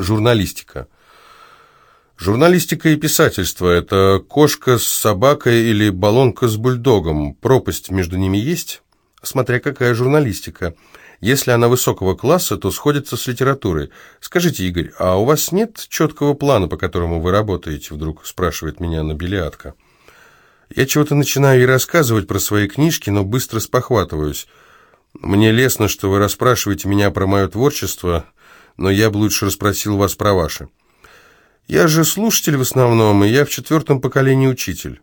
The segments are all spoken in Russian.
Журналистика. Журналистика и писательство – это кошка с собакой или баллонка с бульдогом. Пропасть между ними есть? Смотря какая журналистика. Если она высокого класса, то сходится с литературой. Скажите, Игорь, а у вас нет четкого плана, по которому вы работаете? Вдруг спрашивает меня Набелиатка. Я чего-то начинаю ей рассказывать про свои книжки, но быстро спохватываюсь. Мне лестно, что вы расспрашиваете меня про мое творчество, но я бы лучше расспросил вас про ваше. Я же слушатель в основном, и я в четвертом поколении учитель.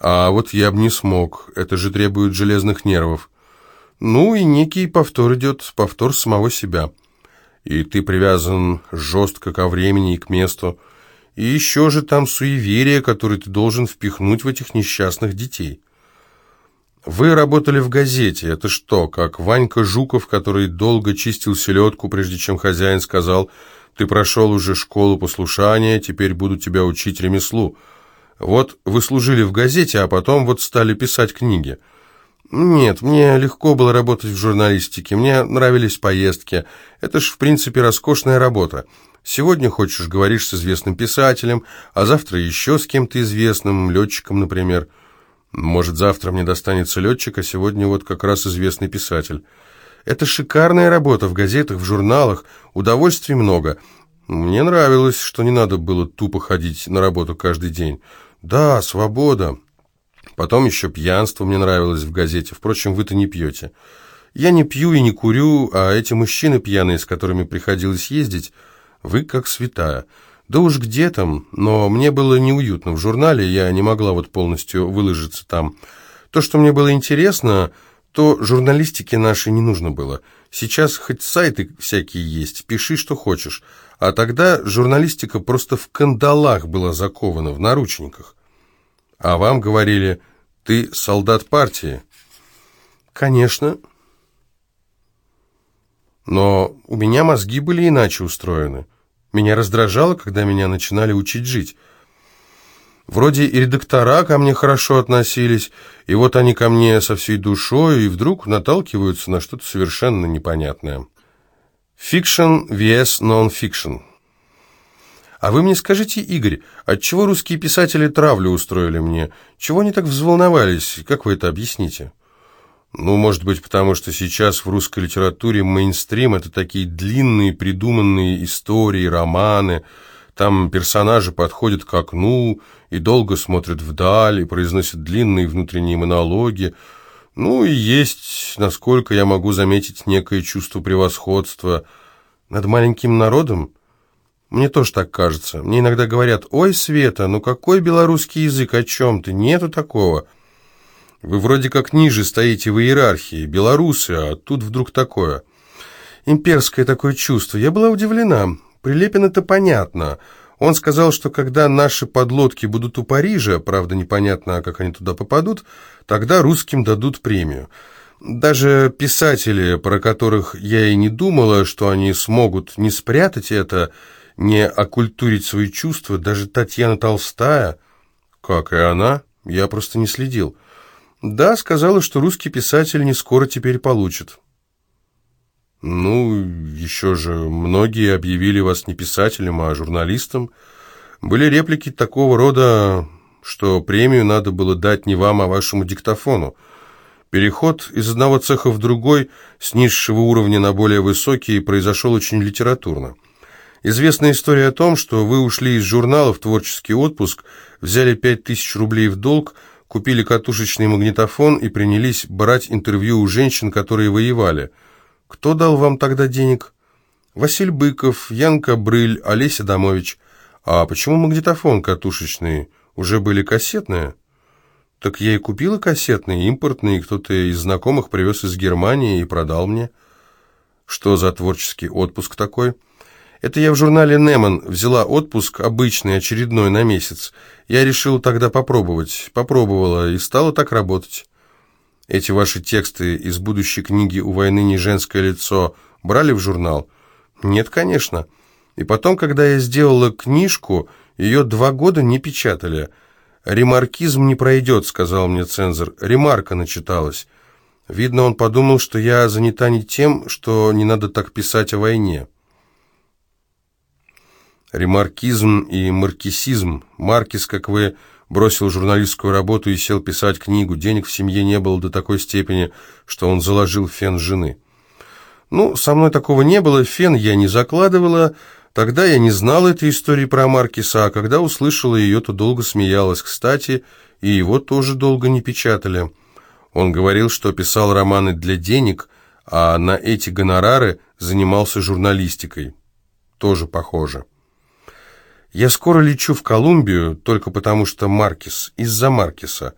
А вот я бы не смог, это же требует железных нервов. Ну и некий повтор идет, повтор самого себя. И ты привязан жестко ко времени и к месту. И еще же там суеверие, которое ты должен впихнуть в этих несчастных детей. Вы работали в газете. Это что, как Ванька Жуков, который долго чистил селедку, прежде чем хозяин сказал, «Ты прошел уже школу послушания, теперь буду тебя учить ремеслу». Вот вы служили в газете, а потом вот стали писать книги. Нет, мне легко было работать в журналистике, мне нравились поездки. Это ж, в принципе, роскошная работа. Сегодня хочешь, говоришь с известным писателем, а завтра еще с кем-то известным, летчиком, например. Может, завтра мне достанется летчик, а сегодня вот как раз известный писатель. Это шикарная работа в газетах, в журналах, удовольствий много. Мне нравилось, что не надо было тупо ходить на работу каждый день. Да, свобода. Потом еще пьянство мне нравилось в газете. Впрочем, вы-то не пьете. Я не пью и не курю, а эти мужчины пьяные, с которыми приходилось ездить... Вы как святая. Да уж где там, но мне было неуютно в журнале, я не могла вот полностью выложиться там. То, что мне было интересно, то журналистике нашей не нужно было. Сейчас хоть сайты всякие есть, пиши, что хочешь. А тогда журналистика просто в кандалах была закована, в наручниках. А вам говорили, ты солдат партии. Конечно. Но у меня мозги были иначе устроены. Меня раздражало, когда меня начинали учить жить. Вроде и редактора ко мне хорошо относились, и вот они ко мне со всей душой, и вдруг наталкиваются на что-то совершенно непонятное. Фикшн vs нон-фикшн. А вы мне скажите, Игорь, отчего русские писатели травлю устроили мне? Чего они так взволновались? Как вы это объясните? Ну, может быть, потому что сейчас в русской литературе мейнстрим – это такие длинные придуманные истории, романы. Там персонажи подходят к окну и долго смотрят вдаль, и произносят длинные внутренние монологи. Ну и есть, насколько я могу заметить, некое чувство превосходства над маленьким народом. Мне тоже так кажется. Мне иногда говорят, «Ой, Света, ну какой белорусский язык, о чем ты? Нету такого». Вы вроде как ниже стоите в иерархии, белорусы, а тут вдруг такое. Имперское такое чувство. Я была удивлена. Прилепин это понятно. Он сказал, что когда наши подлодки будут у Парижа, правда непонятно, как они туда попадут, тогда русским дадут премию. Даже писатели, про которых я и не думала, что они смогут не спрятать это, не окультурить свои чувства, даже Татьяна Толстая, как и она, я просто не следил. Да, сказала, что русский писатель не скоро теперь получит. Ну, еще же многие объявили вас не писателем, а журналистом. Были реплики такого рода, что премию надо было дать не вам, а вашему диктофону. Переход из одного цеха в другой, с низшего уровня на более высокий, произошел очень литературно. Известная история о том, что вы ушли из журнала в творческий отпуск, взяли пять тысяч рублей в долг, купили катушечный магнитофон и принялись брать интервью у женщин, которые воевали. Кто дал вам тогда денег? Василь Быков, Янка Брыль, Олеся Домович. А почему магнитофон катушечный? Уже были кассетные? Так я и купила кассетные, импортные, кто-то из знакомых привез из Германии и продал мне. Что за творческий отпуск такой? Это я в журнале «Неман» взяла отпуск, обычный, очередной, на месяц. Я решила тогда попробовать. Попробовала и стала так работать. Эти ваши тексты из будущей книги «У войны не женское лицо» брали в журнал? Нет, конечно. И потом, когда я сделала книжку, ее два года не печатали. «Ремаркизм не пройдет», — сказал мне цензор. «Ремарка начиталась». Видно, он подумал, что я занята не тем, что не надо так писать о войне. Ремаркизм и маркисизм. Маркис, как вы, бросил журналистскую работу и сел писать книгу. Денег в семье не было до такой степени, что он заложил фен жены. Ну, со мной такого не было, фен я не закладывала. Тогда я не знала этой истории про Маркиса, а когда услышала ее, то долго смеялась. Кстати, и его тоже долго не печатали. Он говорил, что писал романы для денег, а на эти гонорары занимался журналистикой. Тоже похоже. Я скоро лечу в Колумбию, только потому что Маркис, из-за Маркиса.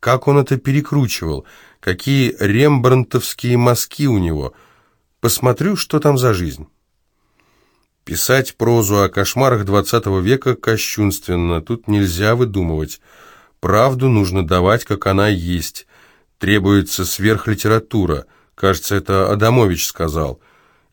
Как он это перекручивал, какие рембрандтовские мазки у него. Посмотрю, что там за жизнь. Писать прозу о кошмарах XX века кощунственно, тут нельзя выдумывать. Правду нужно давать, как она есть. Требуется сверхлитература. Кажется, это Адамович сказал.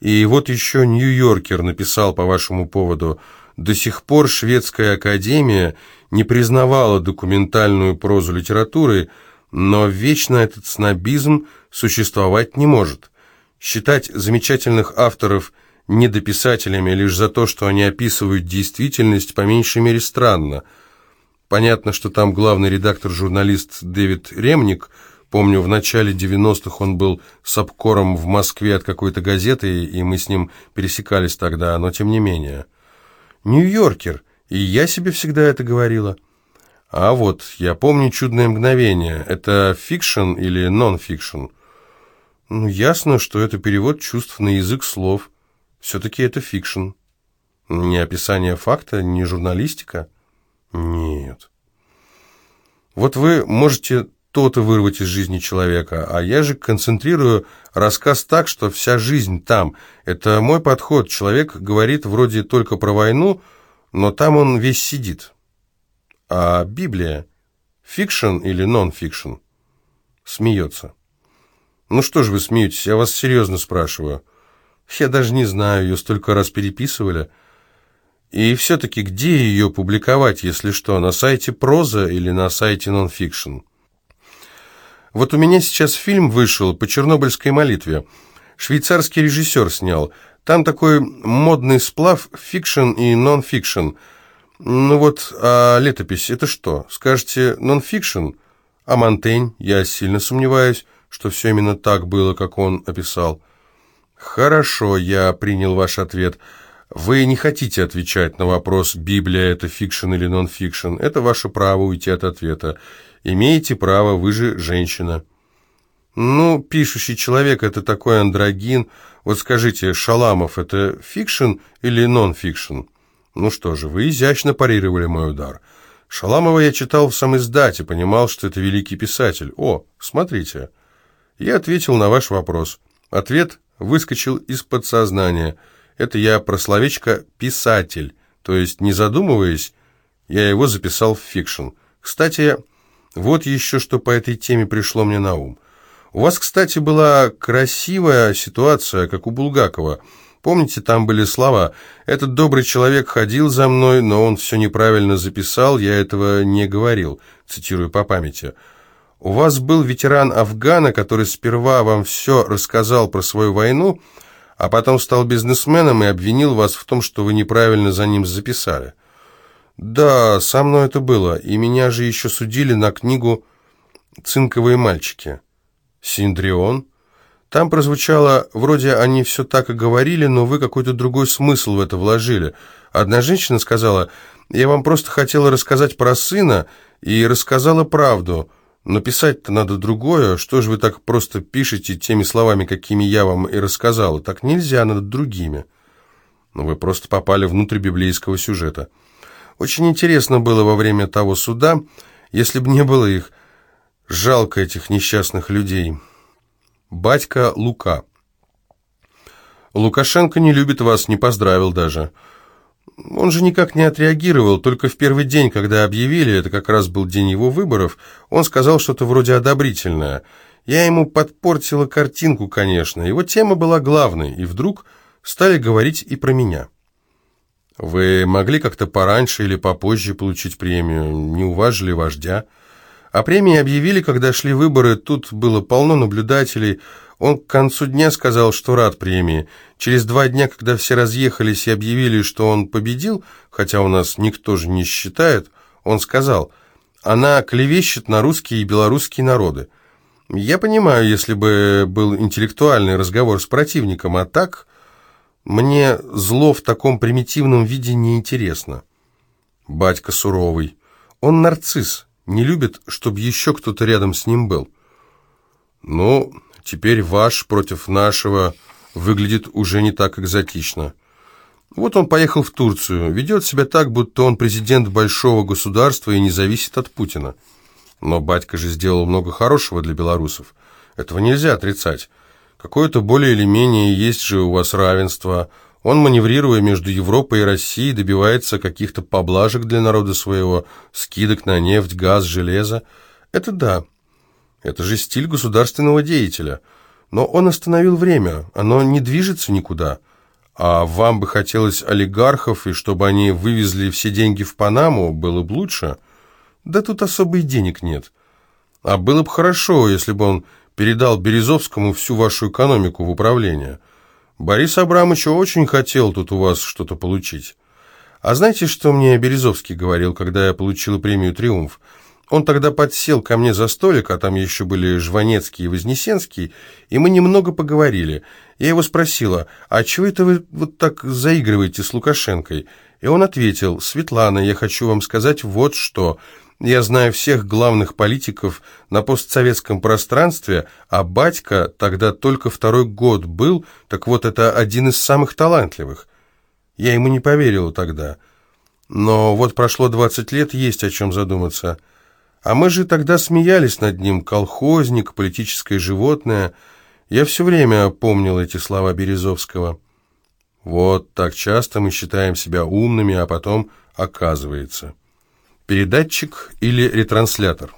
И вот еще Нью-Йоркер написал по вашему поводу – до сих пор шведская академия не признавала документальную прозу литературы, но вечно этот снобизм существовать не может. Считать замечательных авторов недописателями лишь за то, что они описывают действительность, по меньшей мере странно. Понятно, что там главный редактор-журналист Дэвид Ремник, помню, в начале 90-х он был с в Москве от какой-то газеты, и мы с ним пересекались тогда, но тем не менее... Нью-Йоркер, и я себе всегда это говорила. А вот, я помню «Чудное мгновение». Это фикшн или нон-фикшн? Ну, ясно, что это перевод чувств на язык слов. Все-таки это фикшн. Не описание факта, не журналистика? Нет. Вот вы можете то-то вырвать из жизни человека, а я же концентрирую рассказ так, что вся жизнь там. Это мой подход. Человек говорит вроде только про войну, но там он весь сидит. А Библия фикшн или нон-фикшн? Смеется. Ну что же вы смеетесь, я вас серьезно спрашиваю. Я даже не знаю, ее столько раз переписывали. И все-таки где ее публиковать, если что, на сайте проза или на сайте нон-фикшн? Вот у меня сейчас фильм вышел по чернобыльской молитве. Швейцарский режиссер снял. Там такой модный сплав фикшн и нон-фикшн. Ну вот, а летопись это что? Скажете, нон-фикшн? А Монтень? Я сильно сомневаюсь, что все именно так было, как он описал. Хорошо, я принял ваш ответ. Вы не хотите отвечать на вопрос, Библия это фикшн или нон-фикшн. Это ваше право уйти от ответа. Имеете право, вы же женщина. Ну, пишущий человек – это такой андрогин. Вот скажите, Шаламов – это фикшн или нон-фикшн? Ну что же, вы изящно парировали мой удар. Шаламова я читал в самиздате, понимал, что это великий писатель. О, смотрите. Я ответил на ваш вопрос. Ответ выскочил из подсознания. Это я про словечко «писатель», то есть, не задумываясь, я его записал в фикшн. Кстати, вот еще что по этой теме пришло мне на ум. У вас, кстати, была красивая ситуация, как у Булгакова. Помните, там были слова «Этот добрый человек ходил за мной, но он все неправильно записал, я этого не говорил», цитирую по памяти. У вас был ветеран Афгана, который сперва вам все рассказал про свою войну, а потом стал бизнесменом и обвинил вас в том, что вы неправильно за ним записали. «Да, со мной это было, и меня же еще судили на книгу «Цинковые мальчики». «Синдрион?» Там прозвучало, вроде они все так и говорили, но вы какой-то другой смысл в это вложили. Одна женщина сказала, я вам просто хотела рассказать про сына, и рассказала правду, но писать-то надо другое, что же вы так просто пишете теми словами, какими я вам и рассказала? Так нельзя, надо другими. Но вы просто попали внутрь библейского сюжета. Очень интересно было во время того суда, если бы не было их. Жалко этих несчастных людей. Батька Лука. Лукашенко не любит вас, не поздравил даже. Он же никак не отреагировал, только в первый день, когда объявили, это как раз был день его выборов, он сказал что-то вроде одобрительное. Я ему подпортила картинку, конечно, его тема была главной, и вдруг стали говорить и про меня. Вы могли как-то пораньше или попозже получить премию, не уважили вождя. А премии объявили, когда шли выборы, тут было полно наблюдателей. Он к концу дня сказал, что рад премии. Через два дня, когда все разъехались и объявили, что он победил, хотя у нас никто же не считает, он сказал, она клевещет на русские и белорусские народы. Я понимаю, если бы был интеллектуальный разговор с противником, а так мне зло в таком примитивном виде не интересно. Батька суровый. Он нарцисс, не любит, чтобы еще кто-то рядом с ним был. Ну, теперь ваш против нашего выглядит уже не так экзотично. Вот он поехал в Турцию, ведет себя так, будто он президент большого государства и не зависит от Путина. Но батька же сделал много хорошего для белорусов. Этого нельзя отрицать. Какое-то более или менее есть же у вас равенство. Он, маневрируя между Европой и Россией, добивается каких-то поблажек для народа своего, скидок на нефть, газ, железо. Это да. Это же стиль государственного деятеля. Но он остановил время, оно не движется никуда. А вам бы хотелось олигархов, и чтобы они вывезли все деньги в Панаму, было бы лучше? Да тут особо и денег нет. А было бы хорошо, если бы он передал Березовскому всю вашу экономику в управление. Борис Абрамович очень хотел тут у вас что-то получить. А знаете, что мне Березовский говорил, когда я получила премию «Триумф»? Он тогда подсел ко мне за столик, а там еще были Жванецкий и Вознесенский, и мы немного поговорили. Я его спросила, а чего это вы вот так заигрываете с Лукашенкой? И он ответил, Светлана, я хочу вам сказать вот что. Я знаю всех главных политиков на постсоветском пространстве, а батька тогда только второй год был, так вот это один из самых талантливых. Я ему не поверила тогда. Но вот прошло 20 лет, есть о чем задуматься. А мы же тогда смеялись над ним, колхозник, политическое животное. Я все время помнил эти слова Березовского. Вот так часто мы считаем себя умными, а потом оказывается. Передатчик или ретранслятор?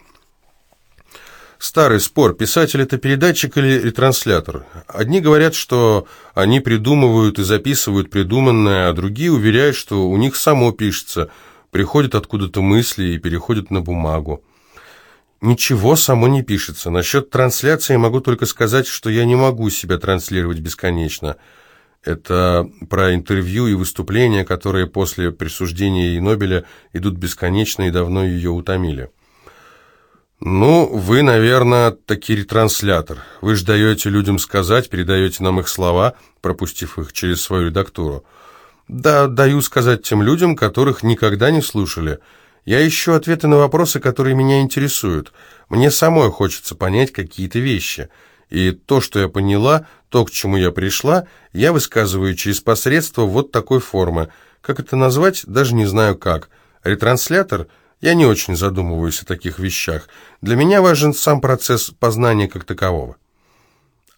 Старый спор, писатель это передатчик или ретранслятор. Одни говорят, что они придумывают и записывают придуманное, а другие уверяют, что у них само пишется, приходят откуда-то мысли и переходят на бумагу. Ничего само не пишется. Насчет трансляции могу только сказать, что я не могу себя транслировать бесконечно. Это про интервью и выступления, которые после присуждения ей Нобеля идут бесконечно и давно ее утомили. Ну, вы, наверное, таки ретранслятор. Вы ж даете людям сказать, передаете нам их слова, пропустив их через свою редактуру. Да, даю сказать тем людям, которых никогда не слушали – я ищу ответы на вопросы, которые меня интересуют. Мне самой хочется понять какие-то вещи. И то, что я поняла, то, к чему я пришла, я высказываю через посредство вот такой формы. Как это назвать, даже не знаю как. Ретранслятор? Я не очень задумываюсь о таких вещах. Для меня важен сам процесс познания как такового.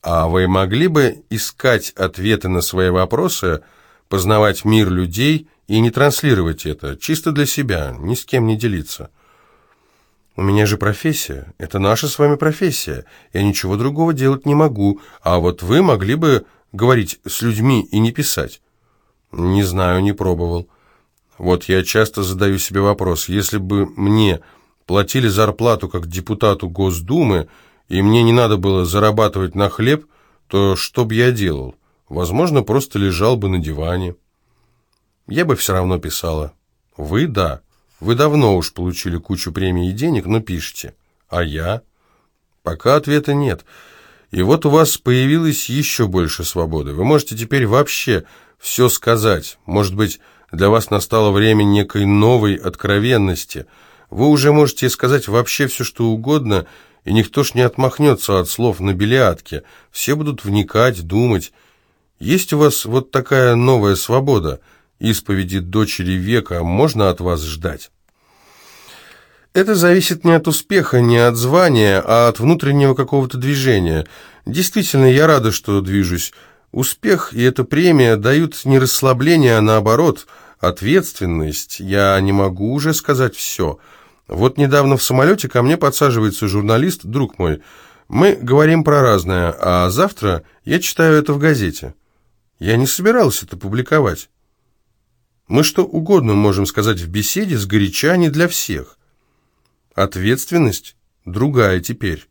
А вы могли бы искать ответы на свои вопросы, познавать мир людей и не транслировать это, чисто для себя, ни с кем не делиться. У меня же профессия, это наша с вами профессия, я ничего другого делать не могу, а вот вы могли бы говорить с людьми и не писать. Не знаю, не пробовал. Вот я часто задаю себе вопрос, если бы мне платили зарплату как депутату Госдумы, и мне не надо было зарабатывать на хлеб, то что бы я делал? Возможно, просто лежал бы на диване. Я бы все равно писала. Вы – да. Вы давно уж получили кучу премий и денег, но пишете. А я? Пока ответа нет. И вот у вас появилось еще больше свободы. Вы можете теперь вообще все сказать. Может быть, для вас настало время некой новой откровенности. Вы уже можете сказать вообще все, что угодно, и никто ж не отмахнется от слов на белиатке. Все будут вникать, думать. Есть у вас вот такая новая свобода – исповеди дочери века можно от вас ждать? Это зависит не от успеха, не от звания, а от внутреннего какого-то движения. Действительно, я рада, что движусь. Успех и эта премия дают не расслабление, а наоборот, ответственность. Я не могу уже сказать все. Вот недавно в самолете ко мне подсаживается журналист, друг мой. Мы говорим про разное, а завтра я читаю это в газете. Я не собирался это публиковать. Мы что угодно можем сказать в беседе, сгоряча не для всех. Ответственность другая теперь.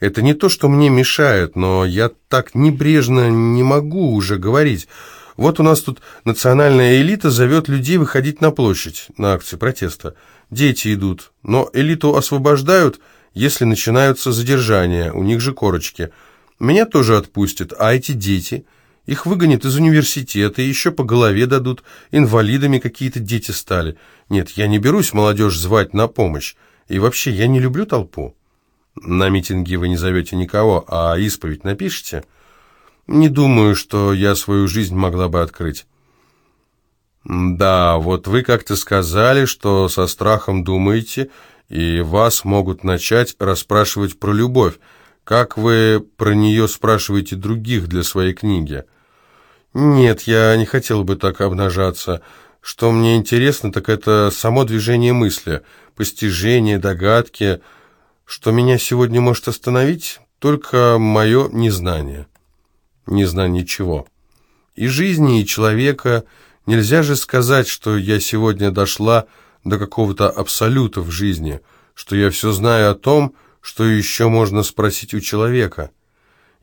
Это не то, что мне мешает, но я так небрежно не могу уже говорить. Вот у нас тут национальная элита зовет людей выходить на площадь на акции протеста. Дети идут, но элиту освобождают, если начинаются задержания, у них же корочки. Меня тоже отпустят, а эти дети... Их выгонят из университета, еще по голове дадут, инвалидами какие-то дети стали. Нет, я не берусь молодежь звать на помощь. И вообще, я не люблю толпу. На митинги вы не зовете никого, а исповедь напишите? Не думаю, что я свою жизнь могла бы открыть. Да, вот вы как-то сказали, что со страхом думаете, и вас могут начать расспрашивать про любовь. Как вы про нее спрашиваете других для своей книги? Нет, я не хотел бы так обнажаться. Что мне интересно, так это само движение мысли, постижение, догадки – что меня сегодня может остановить? Только мое незнание. Незнание чего? И жизни, и человека. Нельзя же сказать, что я сегодня дошла до какого-то абсолюта в жизни, что я все знаю о том, что еще можно спросить у человека.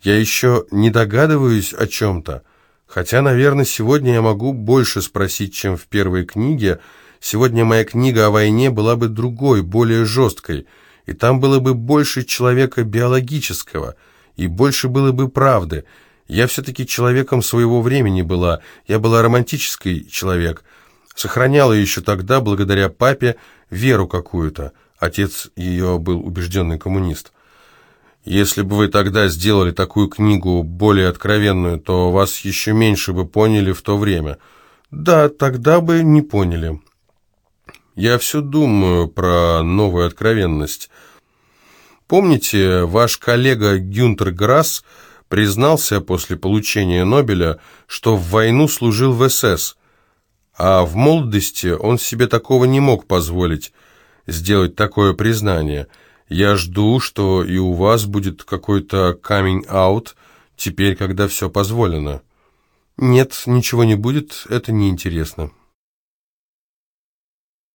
Я еще не догадываюсь о чем-то, хотя, наверное, сегодня я могу больше спросить, чем в первой книге. Сегодня моя книга о войне была бы другой, более жесткой – и там было бы больше человека биологического, и больше было бы правды. Я все-таки человеком своего времени была, я была романтический человек, сохраняла еще тогда, благодаря папе, веру какую-то. Отец ее был убежденный коммунист. Если бы вы тогда сделали такую книгу более откровенную, то вас еще меньше бы поняли в то время. Да, тогда бы не поняли. Я все думаю про новую откровенность. Помните, ваш коллега Гюнтер Грасс признался после получения Нобеля, что в войну служил в СС, а в молодости он себе такого не мог позволить, сделать такое признание. Я жду, что и у вас будет какой-то coming-out, теперь, когда все позволено. Нет, ничего не будет, это неинтересно.